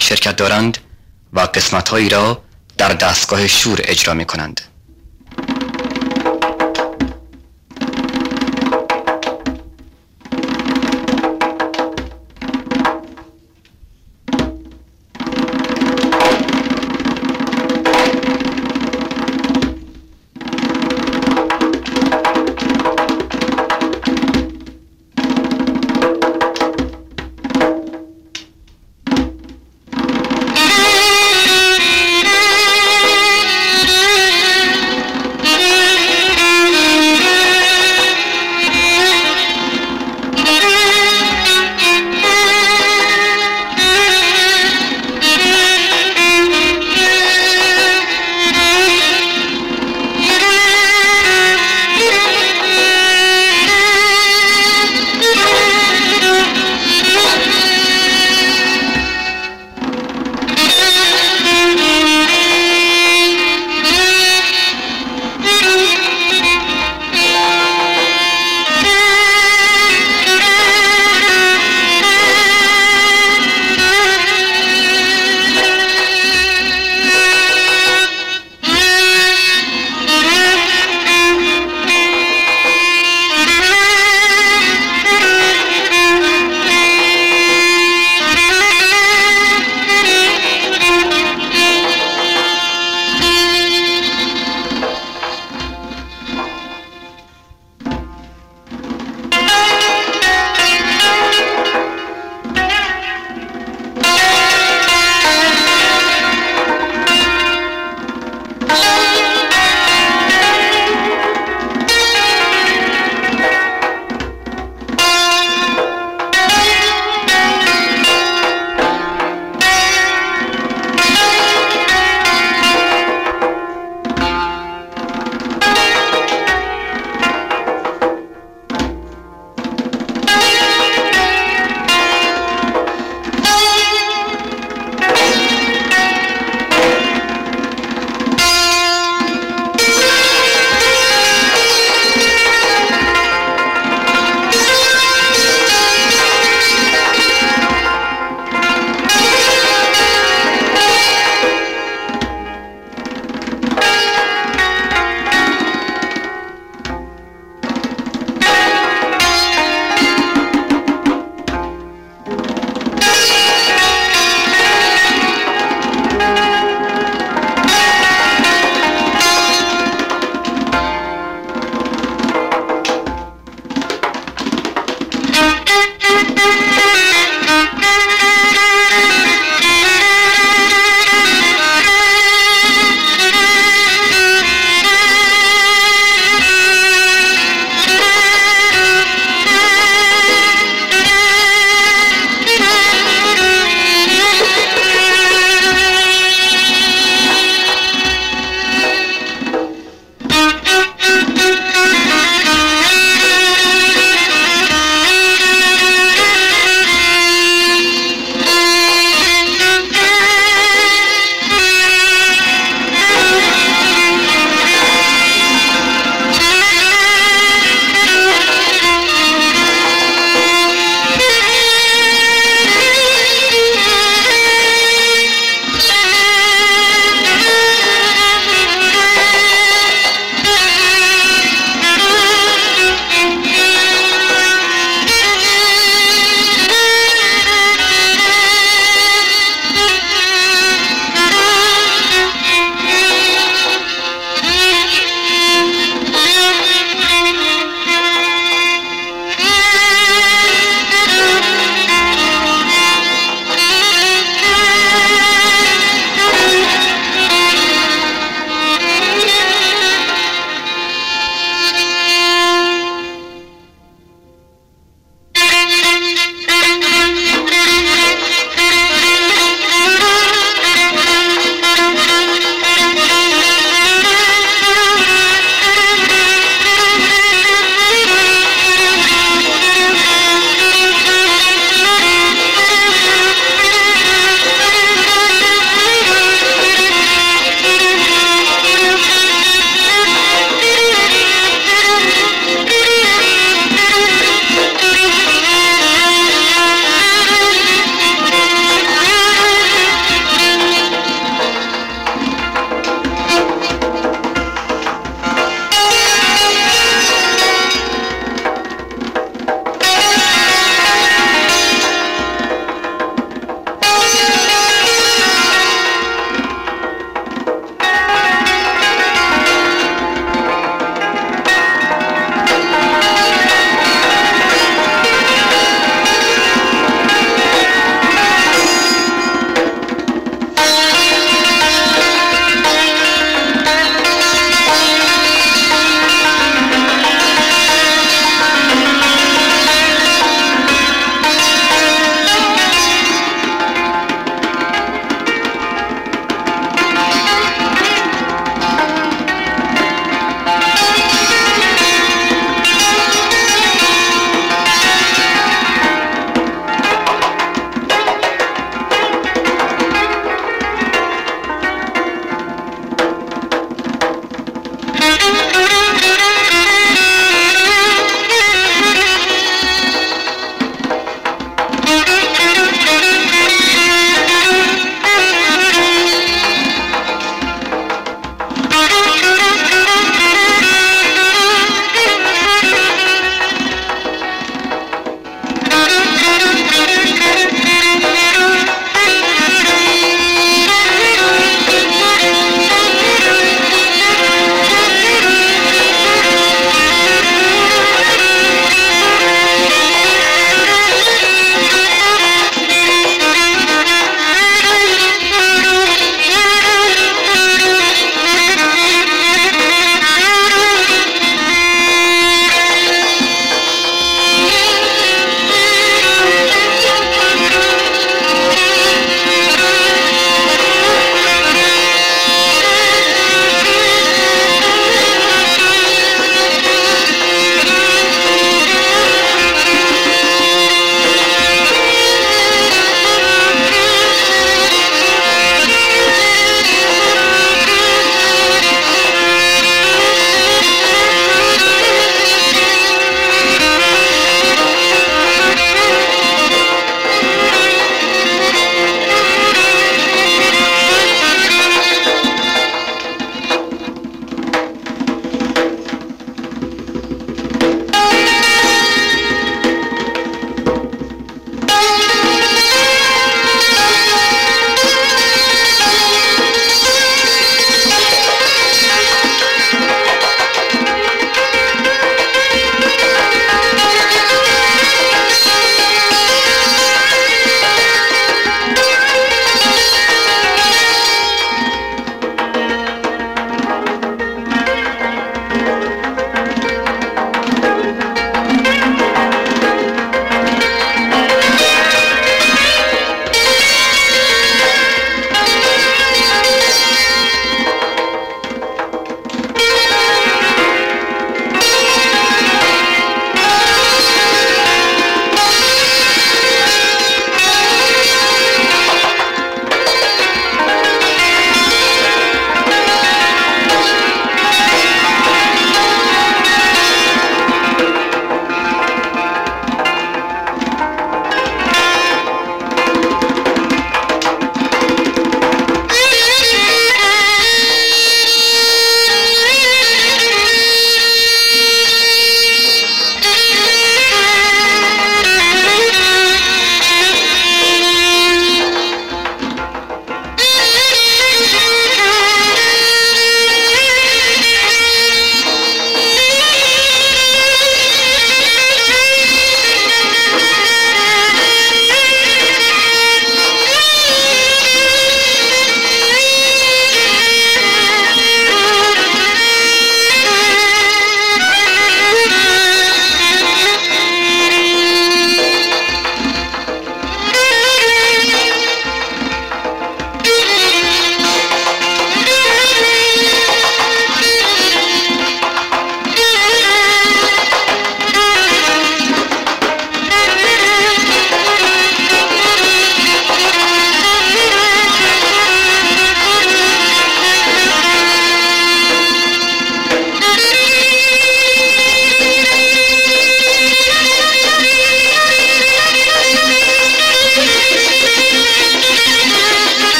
شرکت دارند و قسمتهایی را در دستگاه شور اجرا می کنند.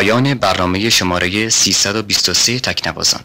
پایان برنامه شماره 323 تکنوازان.